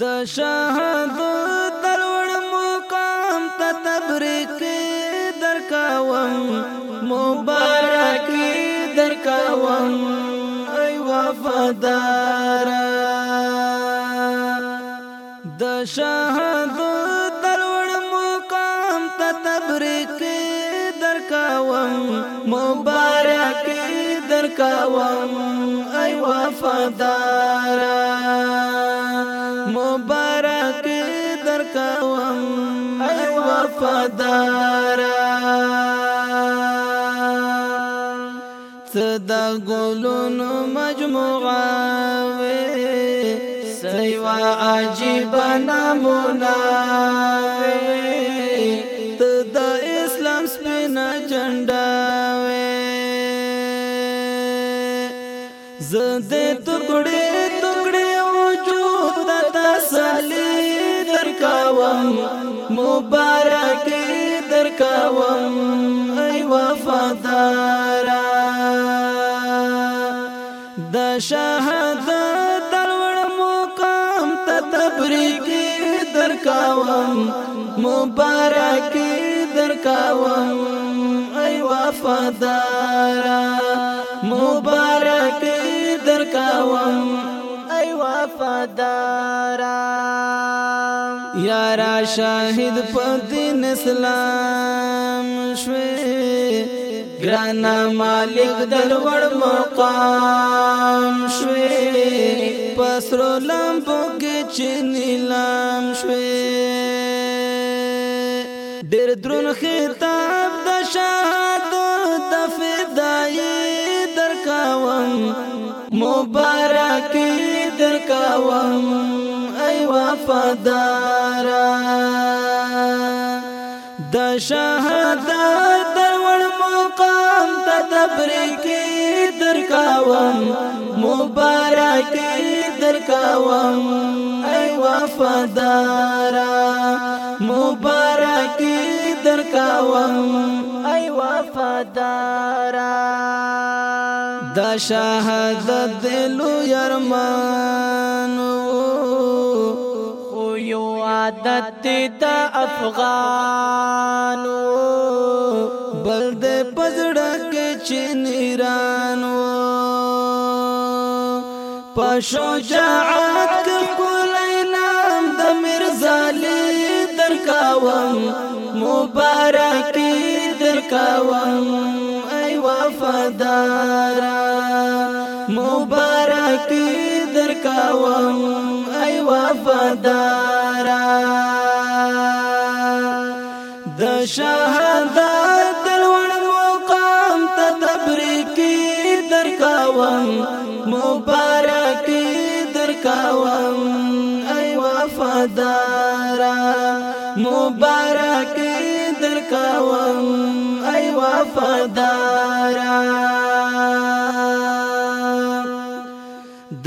د شهادت دلوړ مقام ته تبریک درکاوم مبارک درکاوم ای وفادار د شهادت دلوړ مقام ته تبریک درکاوم مبارک درکاوم ای وفادار وفادارا تدا ګلونو مجموعه وې سیوا عجیب نامونه تدا اسلام سپینا جنډا وې زده ټکړې ټکړې وجود د تسلی درکاوم مبارک فکر کوم ای أيوة وفادارا د شهادت لوړ مقام ته تبریک درکاوم مبارک درکاوم ای وفادارا مبارک درکاوم ای وفادارا را شاهد پدین اسلام شوی گرانا مالک دلوړ مقام شوی پسرو لمبو کې چنیلام شوی ډېر درون خطاب د شهادت د فدای درکاوم مبارک درکاوم ای وفادار د شهادت درول مقام ته تبریکی درکاوم مبارکی درکاوم ای وفادارا مبارکی درکاوم ای وفادارا د شهادت دلو یرمان عادت د افغانو بل د پزړک چنیرانو په شجاعت کې کولای نام د مرزالي درکاوم مبارکي درکاوم ای وفادارا مبارکي درکاوم ای وفادارا د شهادت لوړ مقام ته تبریکی درکاوم مبارکی درکاوم ای وفادارا مبارکی درکاوم ای وفادارا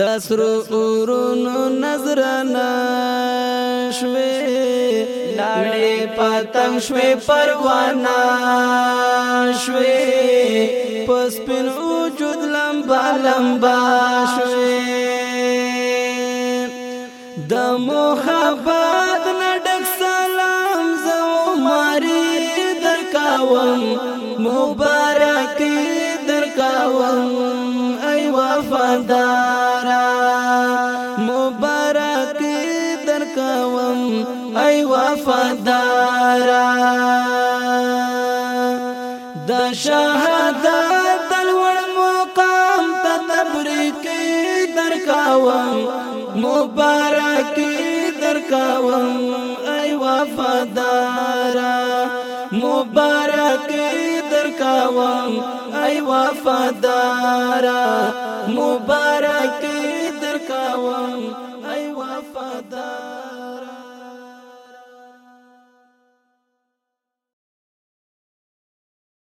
د سر اورونو نظر نه شوي لاړې پتنګ شوي پروانا شوي پس پن وجود لمبا لمبا شوي د محبت نه ډک سلام زو ماري درکاوم مبارک درکاوم ای وفادار وفادارا د شهادت لوړ مقام ته تبریک درکاوم مبارک درکاوم ای وفادارا مبارک درکاوم ای وفادارا مبارک درکاوم